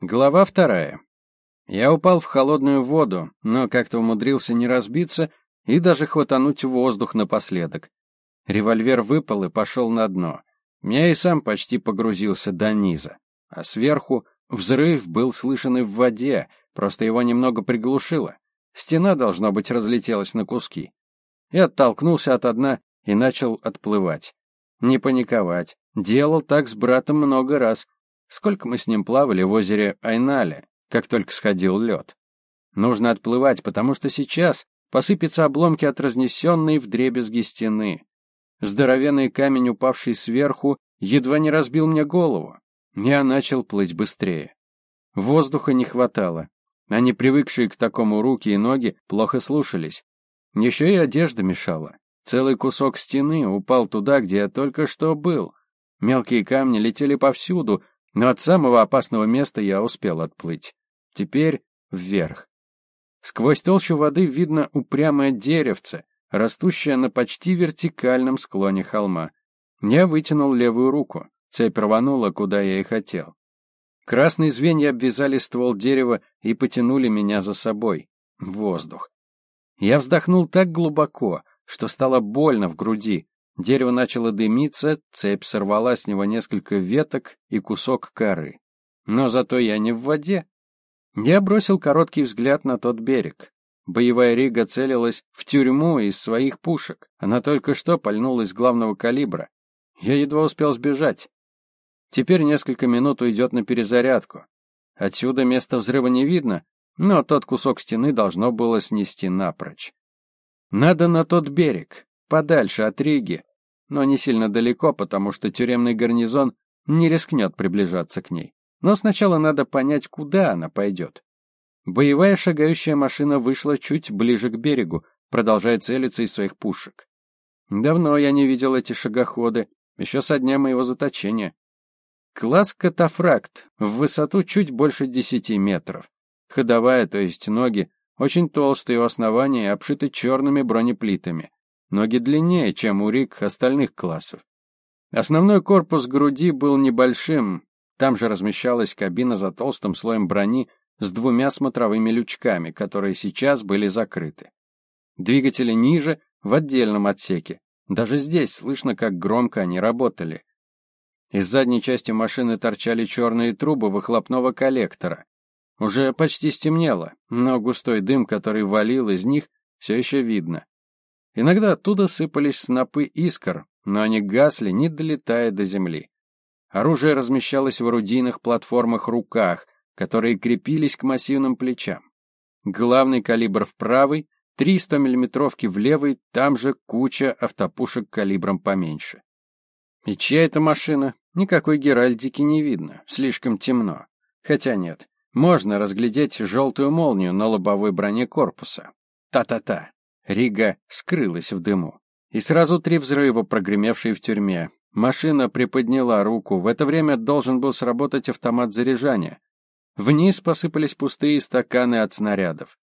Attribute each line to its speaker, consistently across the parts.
Speaker 1: Глава вторая. Я упал в холодную воду, но как-то умудрился не разбиться и даже хватануть воздух напоследок. Револьвер выпал и пошел на дно. Я и сам почти погрузился до низа. А сверху взрыв был слышен и в воде, просто его немного приглушило. Стена, должно быть, разлетелась на куски. Я оттолкнулся от дна и начал отплывать. Не паниковать. Делал так с братом много раз. Сколько мы с ним плавали в озере Айнале, как только сходил лед. Нужно отплывать, потому что сейчас посыпятся обломки от разнесенной вдребезги стены. Здоровенный камень, упавший сверху, едва не разбил мне голову. Я начал плыть быстрее. Воздуха не хватало. Они, привыкшие к такому руки и ноги, плохо слушались. Еще и одежда мешала. Целый кусок стены упал туда, где я только что был. Мелкие камни летели повсюду, но от самого опасного места я успел отплыть. Теперь вверх. Сквозь толщу воды видно упрямое деревце, растущее на почти вертикальном склоне холма. Я вытянул левую руку. Цепь рванула, куда я и хотел. Красные звенья обвязали ствол дерева и потянули меня за собой. Воздух. Я вздохнул так глубоко, что стало больно в груди. Дерево начало дымиться, цепь сорвала с него несколько веток и кусок коры. Но зато я не в воде. Я бросил короткий взгляд на тот берег. Боевая рига целилась в тюрьму из своих пушек. Она только что пальнула из главного калибра. Я едва успел сбежать. Теперь несколько минут уйдет на перезарядку. Отсюда места взрыва не видно, но тот кусок стены должно было снести напрочь. Надо на тот берег, подальше от Риги, но не сильно далеко, потому что тюремный гарнизон не рискнет приближаться к ней. Но сначала надо понять, куда она пойдет. Боевая шагающая машина вышла чуть ближе к берегу, продолжая целиться из своих пушек. Давно я не видел эти шагоходы, еще со дня моего заточения. Класс катафракт, в высоту чуть больше десяти метров. Ходовая, то есть ноги, очень толстые у основания и обшиты черными бронеплитами. Ноги длиннее, чем у рик остальных классов. Основной корпус груди был небольшим, там же размещалась кабина за толстым слоем брони с двумя смотровыми лючками, которые сейчас были закрыты. Двигатели ниже, в отдельном отсеке. Даже здесь слышно, как громко они работали. Из задней части машины торчали черные трубы выхлопного коллектора. Уже почти стемнело, но густой дым, который валил из них, все еще видно. Иногда оттуда сыпались снопы искр, но они гасли, не долетая до земли. Оружие размещалось в орудийных платформах руках, которые крепились к массивным плечам. Главный калибр в правый, 300 миллиметровки в левый, там же куча автопушек калибром поменьше. И чья это машина? Никакой геральдики не видно, слишком темно. Хотя нет, можно разглядеть желтую молнию на лобовой броне корпуса. Та-та-та. Рига скрылась в дыму. И сразу три взрыва, прогремевшие в тюрьме. Машина приподняла руку. В это время должен был сработать автомат заряжания. Вниз посыпались пустые стаканы от снарядов.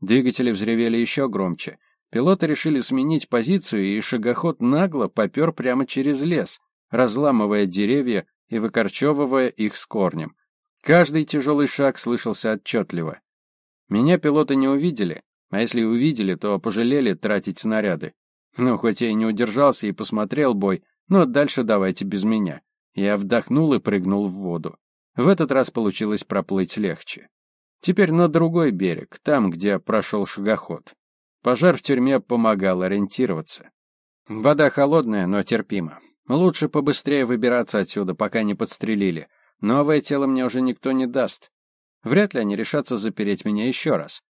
Speaker 1: Двигатели взревели еще громче. Пилоты решили сменить позицию, и шагоход нагло попер прямо через лес, разламывая деревья и выкорчевывая их с корнем. Каждый тяжелый шаг слышался отчетливо. Меня пилоты не увидели, а если увидели, то пожалели тратить снаряды. Ну, хоть я и не удержался и посмотрел бой, но дальше давайте без меня. Я вдохнул и прыгнул в воду. В этот раз получилось проплыть легче. Теперь на другой берег, там, где прошел шагоход. Пожар в тюрьме помогал ориентироваться. Вода холодная, но терпима. Лучше побыстрее выбираться отсюда, пока не подстрелили. Новое тело мне уже никто не даст. Вряд ли они решатся запереть меня еще раз.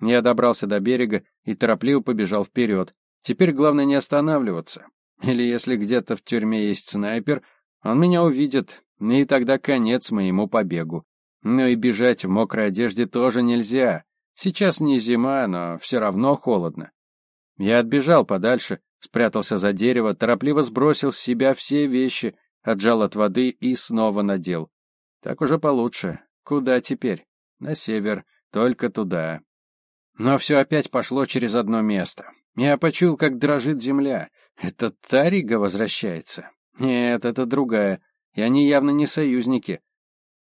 Speaker 1: Я добрался до берега и торопливо побежал вперед. Теперь главное не останавливаться. Или если где-то в тюрьме есть снайпер, он меня увидит, и тогда конец моему побегу. Но и бежать в мокрой одежде тоже нельзя. Сейчас не зима, но все равно холодно. Я отбежал подальше, спрятался за дерево, торопливо сбросил с себя все вещи, отжал от воды и снова надел. Так уже получше. Куда теперь? На север, только туда. Но все опять пошло через одно место. Я почуял, как дрожит земля. Это Тарига возвращается? Нет, это другая. И они явно не союзники.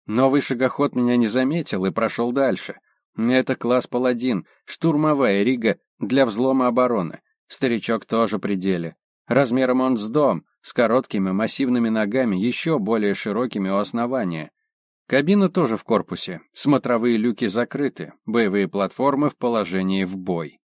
Speaker 1: Новый шагоход меня не заметил и прошел дальше. Это класс паладин, штурмовая рига для взлома обороны. Старичок тоже при деле. Размером он с дом, с короткими массивными ногами, еще более широкими у основания. Кабина тоже в корпусе, смотровые люки закрыты, боевые платформы в положении в бой.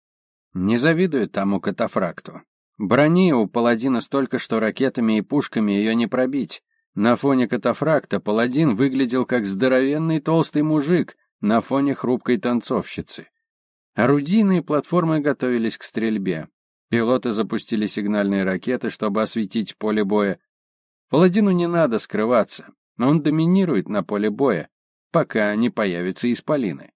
Speaker 1: Не завидую тому катафракту. Брони у паладина столько, что ракетами и пушками ее не пробить. На фоне катафракта паладин выглядел как здоровенный толстый мужик на фоне хрупкой танцовщицы. Орудийные платформы готовились к стрельбе. Пилоты запустили сигнальные ракеты, чтобы осветить поле боя. Паладину не надо скрываться, но он доминирует на поле боя, пока не появятся исполины.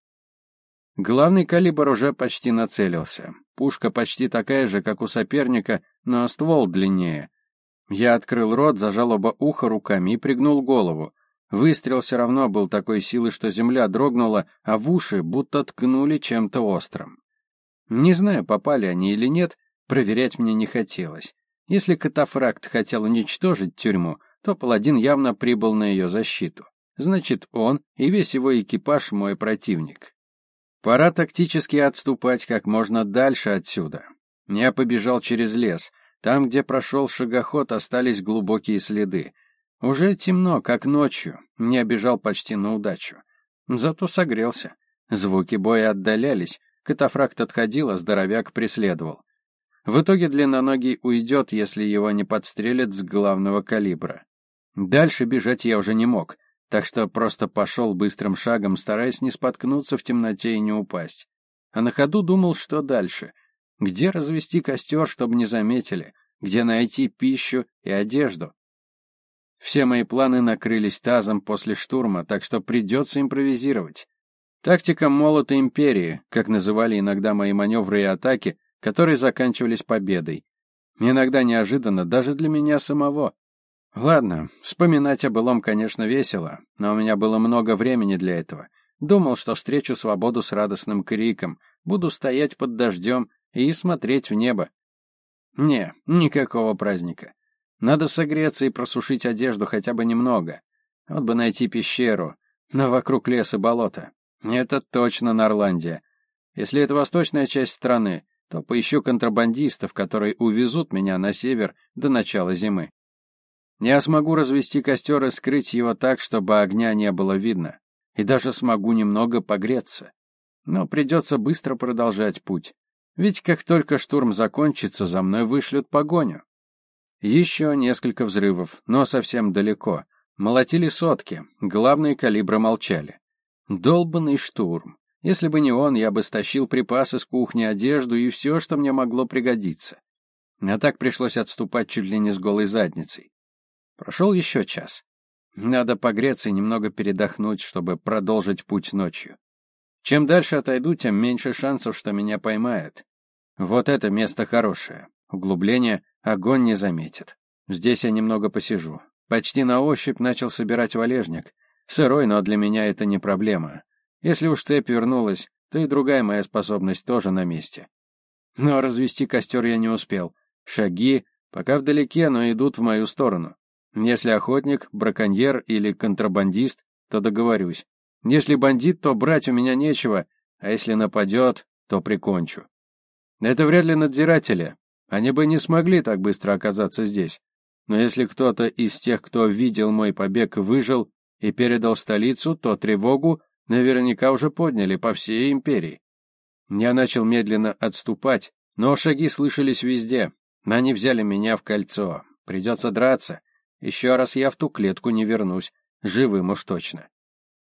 Speaker 1: Главный калибр уже почти нацелился. Пушка почти такая же, как у соперника, но ствол длиннее. Я открыл рот, зажал оба уха руками и пригнул голову. Выстрел все равно был такой силы, что земля дрогнула, а в уши будто ткнули чем-то острым. Не знаю, попали они или нет, проверять мне не хотелось. Если катафракт хотел уничтожить тюрьму, то паладин явно прибыл на ее защиту. Значит, он и весь его экипаж мой противник. Пора тактически отступать как можно дальше отсюда. Я побежал через лес. Там, где прошел шагоход, остались глубокие следы. Уже темно, как ночью. Не обежал почти на удачу. Зато согрелся. Звуки боя отдалялись. Катафракт отходил, а здоровяк преследовал. В итоге длинноногий уйдет, если его не подстрелят с главного калибра. Дальше бежать я уже не мог, так что просто пошел быстрым шагом, стараясь не споткнуться в темноте и не упасть. А на ходу думал, что дальше. Где развести костер, чтобы не заметили? Где найти пищу и одежду? Все мои планы накрылись тазом после штурма, так что придется импровизировать. Тактика молота империи, как называли иногда мои маневры и атаки, которые заканчивались победой. Иногда неожиданно даже для меня самого. Ладно, вспоминать о былом, конечно, весело, но у меня было много времени для этого. Думал, что встречу свободу с радостным криком, буду стоять под дождем и смотреть в небо. Не, никакого праздника. Надо согреться и просушить одежду хотя бы немного. Вот бы найти пещеру, но вокруг леса болото. Это точно Норландия. Если это восточная часть страны, то поищу контрабандистов, которые увезут меня на север до начала зимы. Я смогу развести костер и скрыть его так, чтобы огня не было видно, и даже смогу немного погреться. Но придется быстро продолжать путь, ведь как только штурм закончится, за мной вышлют погоню. Еще несколько взрывов, но совсем далеко. Молотили сотки, главные калибры молчали. Долбанный штурм. Если бы не он, я бы стащил припасы с кухни, одежду и все, что мне могло пригодиться. А так пришлось отступать чуть ли не с голой задницей. Прошел еще час. Надо погреться и немного передохнуть, чтобы продолжить путь ночью. Чем дальше отойду, тем меньше шансов, что меня поймают. Вот это место хорошее. Углубление огонь не заметит. Здесь я немного посижу. Почти на ощупь начал собирать валежник. Сырой, но для меня это не проблема. Если уж цепь вернулась, то и другая моя способность тоже на месте. Но развести костер я не успел. Шаги пока вдалеке, но идут в мою сторону. Если охотник, браконьер или контрабандист, то договорюсь. Если бандит, то брать у меня нечего, а если нападет, то прикончу. Это вряд ли надзиратели. Они бы не смогли так быстро оказаться здесь. Но если кто-то из тех, кто видел мой побег, выжил и передал столицу, то тревогу наверняка уже подняли по всей империи. Я начал медленно отступать, но шаги слышались везде. Они взяли меня в кольцо. Придется драться. Еще раз я в ту клетку не вернусь, живым уж точно.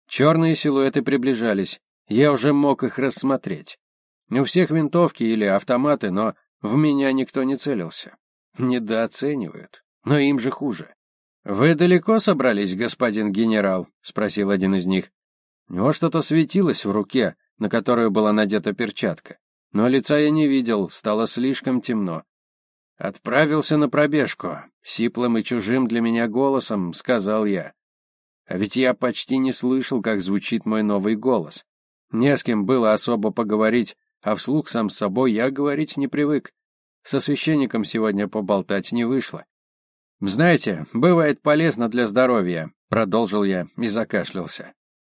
Speaker 1: Черные силуэты приближались. Я уже мог их рассмотреть. У всех винтовки или автоматы, но в меня никто не целился. Недооценивают, но им же хуже. «Вы далеко собрались, господин генерал?» — спросил один из них. У него что-то светилось в руке, на которую была надета перчатка. Но лица я не видел, стало слишком темно. Отправился на пробежку, сиплым и чужим для меня голосом, сказал я. А ведь я почти не слышал, как звучит мой новый голос. Не с кем было особо поговорить, а вслух сам с собой я говорить не привык. Со священником сегодня поболтать не вышло. Знаете, бывает полезно для здоровья, продолжил я и закашлялся.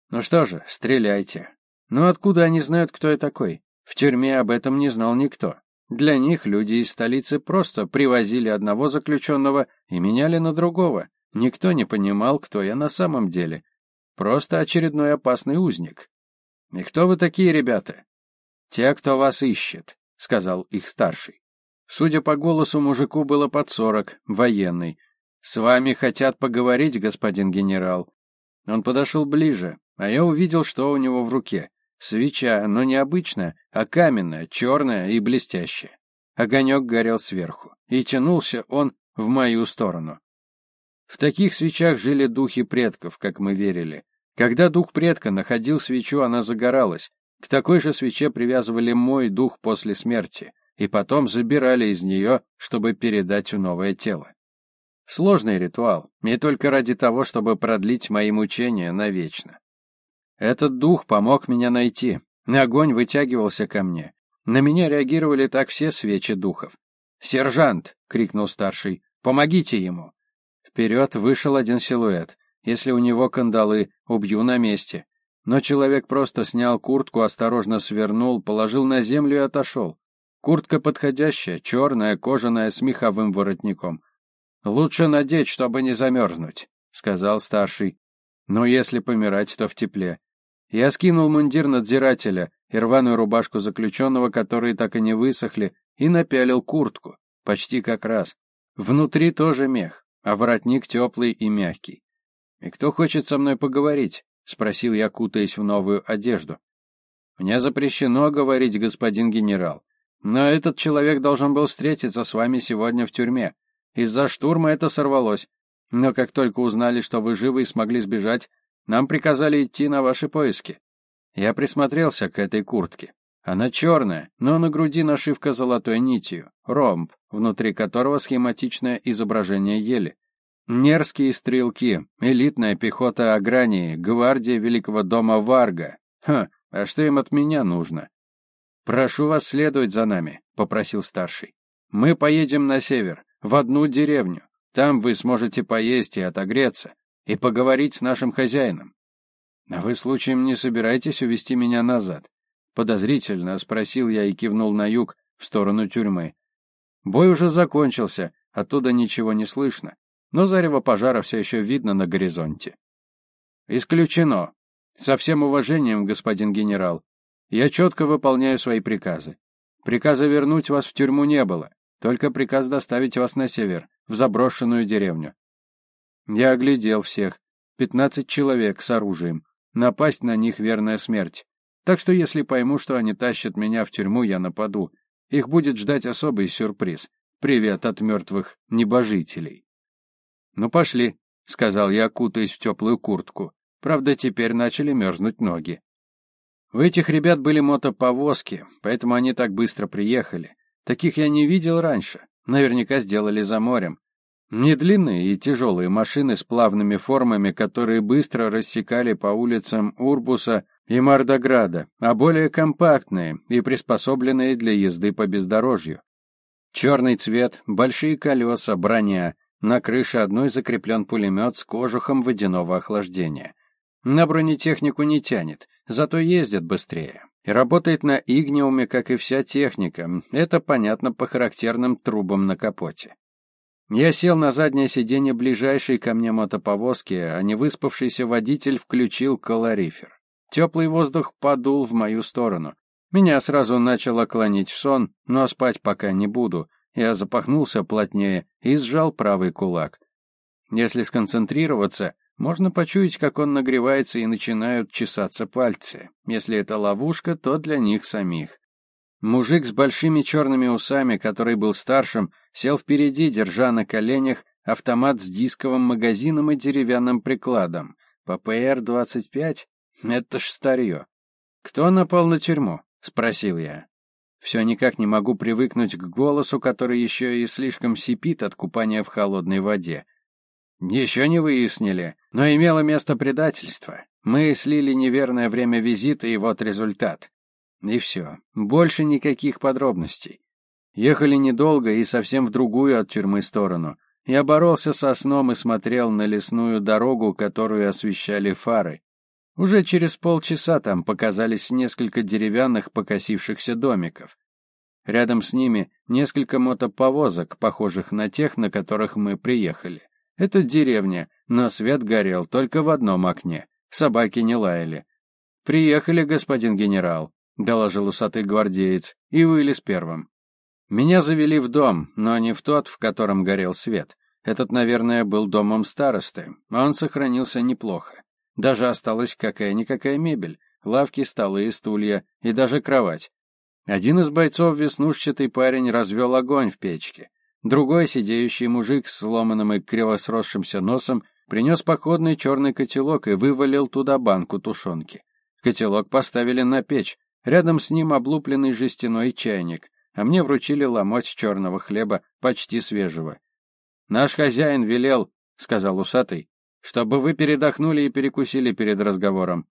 Speaker 1: Ну что же, стреляйте. Но откуда они знают, кто я такой? В тюрьме об этом не знал никто. Для них люди из столицы просто привозили одного заключенного и меняли на другого. Никто не понимал, кто я на самом деле. Просто очередной опасный узник. И кто вы такие, ребята? Те, кто вас ищет, сказал их старший. Судя по голосу, мужику было под сорок, военный. С вами хотят поговорить, господин генерал. Он подошел ближе, а я увидел, что у него в руке. Свеча, но не обычная, а каменная, черная и блестящая. Огонек горел сверху, и тянулся он в мою сторону. В таких свечах жили духи предков, как мы верили. Когда дух предка находил свечу, она загоралась. К такой же свече привязывали мой дух после смерти, и потом забирали из нее, чтобы передать в новое тело. Сложный ритуал, не только ради того, чтобы продлить мои мучения навечно. Этот дух помог меня найти. Огонь вытягивался ко мне. На меня реагировали так все свечи духов. «Сержант!» — крикнул старший. «Помогите ему!» Вперед вышел один силуэт. Если у него кандалы, убью на месте. Но человек просто снял куртку, осторожно свернул, положил на землю и отошел. Куртка подходящая, черная, кожаная, с меховым воротником. «Лучше надеть, чтобы не замерзнуть», — сказал старший. «Но если помирать, то в тепле». Я скинул мундир надзирателя и рваную рубашку заключенного, которые так и не высохли, и напялил куртку, почти как раз. Внутри тоже мех а воротник теплый и мягкий. «И кто хочет со мной поговорить?» — спросил я, кутаясь в новую одежду. «Мне запрещено говорить, господин генерал. Но этот человек должен был встретиться с вами сегодня в тюрьме. Из-за штурма это сорвалось. Но как только узнали, что вы живы и смогли сбежать, нам приказали идти на ваши поиски. Я присмотрелся к этой куртке. Она черная, но на груди нашивка золотой нитью, ромб, внутри которого схематичное изображение ели. Нерские стрелки, элитная пехота Агрании, гвардия Великого дома Варга. Ха, а что им от меня нужно? Прошу вас следовать за нами, попросил старший. Мы поедем на север, в одну деревню. Там вы сможете поесть и отогреться, и поговорить с нашим хозяином. А вы случаем не собираетесь увести меня назад? Подозрительно спросил я и кивнул на юг, в сторону тюрьмы. Бой уже закончился, оттуда ничего не слышно, но зарево пожара все еще видно на горизонте. Исключено. Со всем уважением, господин генерал. Я четко выполняю свои приказы. Приказа вернуть вас в тюрьму не было, только приказ доставить вас на север, в заброшенную деревню. Я оглядел всех. Пятнадцать человек с оружием. Напасть на них верная смерть. Так что если пойму, что они тащат меня в тюрьму, я нападу. Их будет ждать особый сюрприз. Привет от мертвых небожителей. Ну пошли, сказал я, кутаясь в теплую куртку. Правда, теперь начали мерзнуть ноги. У этих ребят были мотоповозки, поэтому они так быстро приехали. Таких я не видел раньше. Наверняка сделали за морем. Не и тяжелые машины с плавными формами, которые быстро рассекали по улицам Урбуса и Мардограда, а более компактные и приспособленные для езды по бездорожью. Черный цвет, большие колеса, броня. На крыше одной закреплен пулемет с кожухом водяного охлаждения. На бронетехнику не тянет, зато ездит быстрее. И работает на игниуме, как и вся техника. Это понятно по характерным трубам на капоте. Я сел на заднее сиденье ближайшей ко мне мотоповозки, а невыспавшийся водитель включил колорифер. Теплый воздух подул в мою сторону. Меня сразу начало клонить в сон, но спать пока не буду. Я запахнулся плотнее и сжал правый кулак. Если сконцентрироваться, можно почуять, как он нагревается и начинают чесаться пальцы. Если это ловушка, то для них самих. Мужик с большими черными усами, который был старшим, сел впереди, держа на коленях автомат с дисковым магазином и деревянным прикладом. ППР-25? Это ж старье. Кто напал на тюрьму? спросил я. Все никак не могу привыкнуть к голосу, который еще и слишком сипит от купания в холодной воде. Еще не выяснили, но имело место предательство. Мы слили неверное время визита, и вот результат. И все. Больше никаких подробностей. Ехали недолго и совсем в другую от тюрьмы сторону. Я боролся со сном и смотрел на лесную дорогу, которую освещали фары. Уже через полчаса там показались несколько деревянных покосившихся домиков. Рядом с ними несколько мотоповозок, похожих на тех, на которых мы приехали. Это деревня, но свет горел только в одном окне. Собаки не лаяли. «Приехали, господин генерал», — доложил усатый гвардеец, и вылез первым. Меня завели в дом, но не в тот, в котором горел свет. Этот, наверное, был домом старосты, а он сохранился неплохо. Даже осталась какая-никакая мебель, лавки, столы и стулья, и даже кровать. Один из бойцов, веснушчатый парень, развел огонь в печке. Другой, сидеющий мужик с сломанным и криво сросшимся носом, принес походный черный котелок и вывалил туда банку тушенки. Котелок поставили на печь, рядом с ним облупленный жестяной чайник, а мне вручили ломоть черного хлеба, почти свежего. «Наш хозяин велел», — сказал усатый, — «чтобы вы передохнули и перекусили перед разговором».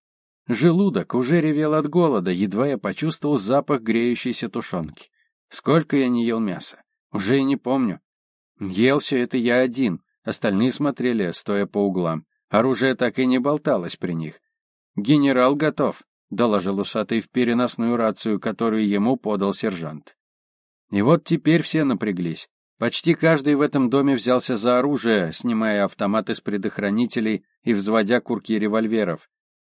Speaker 1: Желудок уже ревел от голода, едва я почувствовал запах греющейся тушенки. Сколько я не ел мяса, уже и не помню. Ел все это я один, остальные смотрели, стоя по углам. Оружие так и не болталось при них. «Генерал готов», — доложил усатый в переносную рацию, которую ему подал сержант. И вот теперь все напряглись. Почти каждый в этом доме взялся за оружие, снимая автоматы с предохранителей и взводя курки револьверов.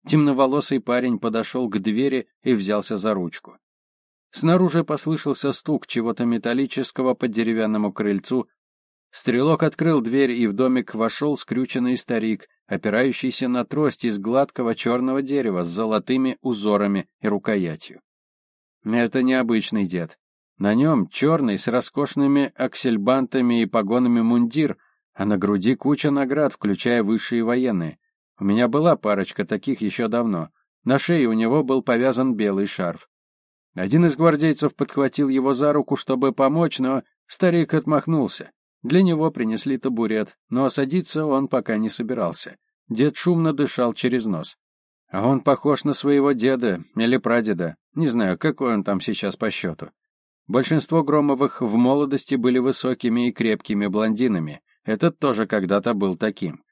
Speaker 1: Темноволосый парень подошел к двери и взялся за ручку. Снаружи послышался стук чего-то металлического по деревянному крыльцу. Стрелок открыл дверь, и в домик вошел скрюченный старик, опирающийся на трость из гладкого черного дерева с золотыми узорами и рукоятью. Это необычный дед. На нем черный с роскошными аксельбантами и погонами мундир, а на груди куча наград, включая высшие военные. У меня была парочка таких еще давно. На шее у него был повязан белый шарф. Один из гвардейцев подхватил его за руку, чтобы помочь, но старик отмахнулся. Для него принесли табурет, но садиться он пока не собирался. Дед шумно дышал через нос. А он похож на своего деда или прадеда. Не знаю, какой он там сейчас по счету. Большинство Громовых в молодости были высокими и крепкими блондинами. Этот тоже когда-то был таким.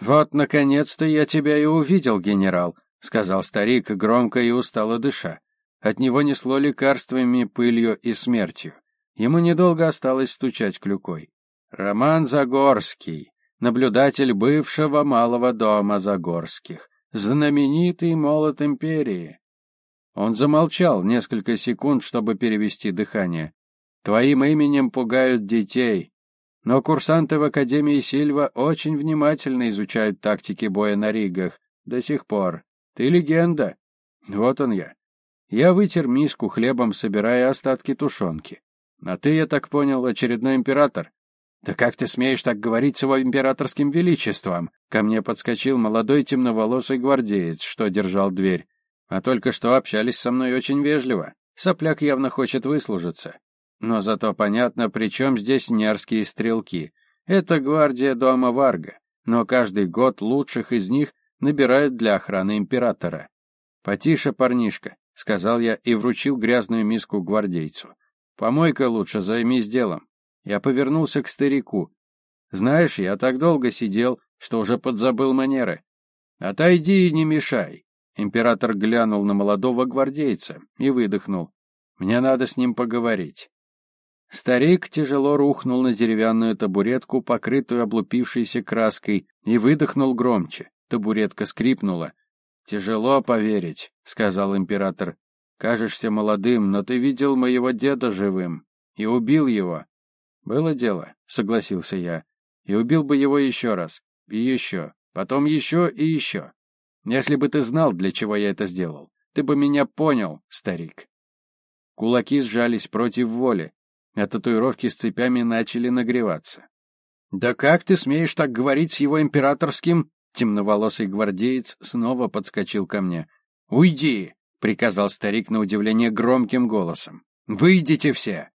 Speaker 1: «Вот, наконец-то я тебя и увидел, генерал», — сказал старик, громко и устало дыша. От него несло лекарствами, пылью и смертью. Ему недолго осталось стучать клюкой. «Роман Загорский, наблюдатель бывшего малого дома Загорских, знаменитый молот империи. Он замолчал несколько секунд, чтобы перевести дыхание. Твоим именем пугают детей. Но курсанты в Академии Сильва очень внимательно изучают тактики боя на ригах. До сих пор. Ты легенда. Вот он я. Я вытер миску хлебом, собирая остатки тушенки. А ты, я так понял, очередной император? Да как ты смеешь так говорить с его императорским величеством? Ко мне подскочил молодой темноволосый гвардеец, что держал дверь. А только что общались со мной очень вежливо. Сопляк явно хочет выслужиться. Но зато понятно, при чем здесь нерские стрелки. Это гвардия дома Варга, но каждый год лучших из них набирают для охраны императора. «Потише, парнишка», — сказал я и вручил грязную миску гвардейцу. «Помой-ка лучше, займись делом». Я повернулся к старику. «Знаешь, я так долго сидел, что уже подзабыл манеры. Отойди и не мешай. Император глянул на молодого гвардейца и выдохнул. «Мне надо с ним поговорить». Старик тяжело рухнул на деревянную табуретку, покрытую облупившейся краской, и выдохнул громче. Табуретка скрипнула. «Тяжело поверить», — сказал император. «Кажешься молодым, но ты видел моего деда живым и убил его». «Было дело», — согласился я. «И убил бы его еще раз. И еще. Потом еще и еще. Если бы ты знал, для чего я это сделал, ты бы меня понял, старик. Кулаки сжались против воли, а татуировки с цепями начали нагреваться. «Да как ты смеешь так говорить с его императорским...» Темноволосый гвардеец снова подскочил ко мне. «Уйди!» — приказал старик на удивление громким голосом. «Выйдите все!»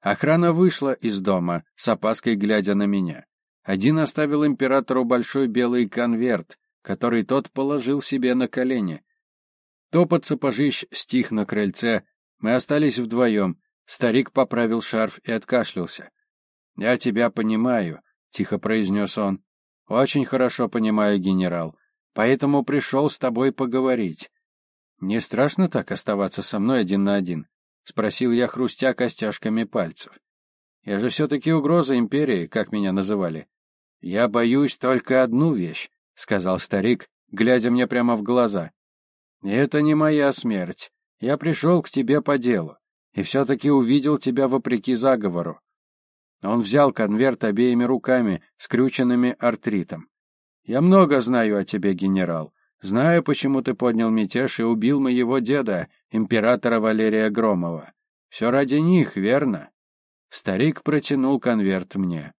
Speaker 1: Охрана вышла из дома, с опаской глядя на меня. Один оставил императору большой белый конверт, который тот положил себе на колени. Топот сапожищ стих на крыльце. Мы остались вдвоем. Старик поправил шарф и откашлялся. «Я тебя понимаю. тихо произнес он. Очень хорошо понимаю, генерал. Поэтому пришел с тобой поговорить. Не страшно так оставаться со мной один на один? Спросил я, хрустя костяшками пальцев. Я же все-таки угроза империи, как меня называли. Я боюсь только одну вещь, сказал старик, глядя мне прямо в глаза. Это не моя смерть. Я пришел к тебе по делу и все-таки увидел тебя вопреки заговору. Он взял конверт обеими руками, скрюченными артритом. «Я много знаю о тебе, генерал. Знаю, почему ты поднял мятеж и убил моего деда, императора Валерия Громова. Все ради них, верно?» Старик протянул конверт мне.